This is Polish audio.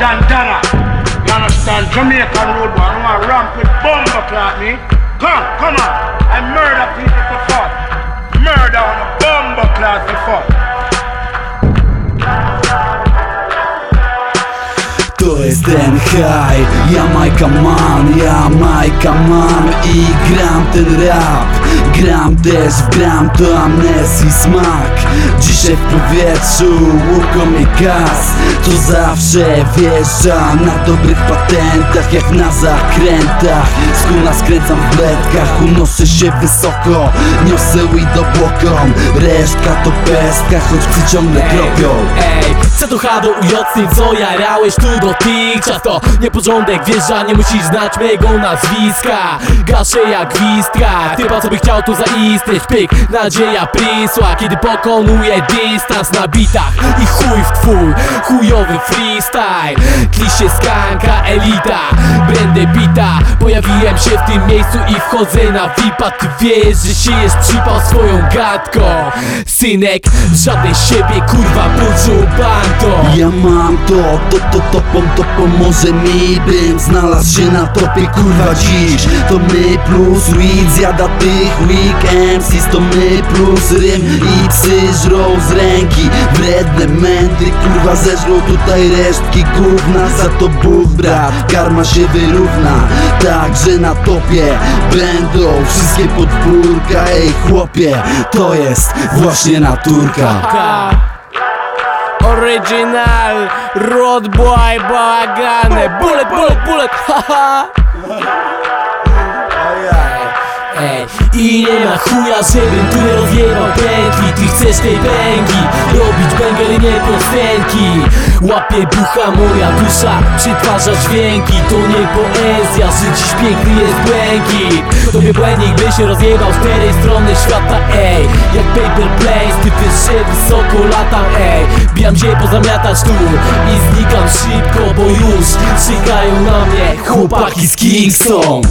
Dantana. You understand? Jamaican road boy, I want to ramp with bomber clock me. Come, come on. I murder people for fun. Murder on a bomber clock for fun. To jest ten high, Jamaica man, Jamaica man I gram ten gram też w gram to amnestii smak. Dzisiaj w powietrzu łukomie gaz. To zawsze wjeżdża na dobrych patentach Jak na zakrętach. Skuna skręcam w bledkach, unoszę się wysoko. Niosę weed obłoką, resztka to pestka Choć psy ciągle Ej, co to H do UJ, co jarałeś tu dotychczas To nieporządek, że nie musisz znać mego nazwiska. Gaszę jak gwizdka, typa co by chciał tu zaistnieć Pyk, nadzieja prisła, kiedy pokonuję dystans na bitach. I chuj w twój, chujowy freestyle. Klisie skanka, elita, będę bita. Pojawiłem się w tym miejscu i wchodzę na VIPa Ty wiesz, że siejesz przypał swoją gadką. Synek, żadnej siebie, kurwa, poczuł banto Ja mam to, to, to, to, pom, to pomoże mi Bym znalazł się na topie, kurwa dziś. To my plus weed, zjada tych weak MCs To my plus rym i psy żrą z ręki. Wredne mędy, kurwa zeżrą tutaj resztki. Gówna Za to Bóg brat, karma się wyrówna. Także na topie będą wszystkie podwórka. Ej chłopie, to jest właśnie naturka. Original Road Boy Bałagane Bullet, bullet, bullet, haha i nie ma chuja, żebym tu nie rozjebał pętli. Ty chcesz tej pęgi, robić bęgery nie piosenki. Łapie bucha moja dusza, przytwarza dźwięki. To nie poezja, że dziś piękny jest błękit Tobie błędnik by się rozjebał z czterej strony świata, ej. Jak paper planes, ty wiesz, że wysoko latam, ej. Bijam się pozamiatać tu i znikam szybko, bo już czekają na mnie. Chłopaki z Kingston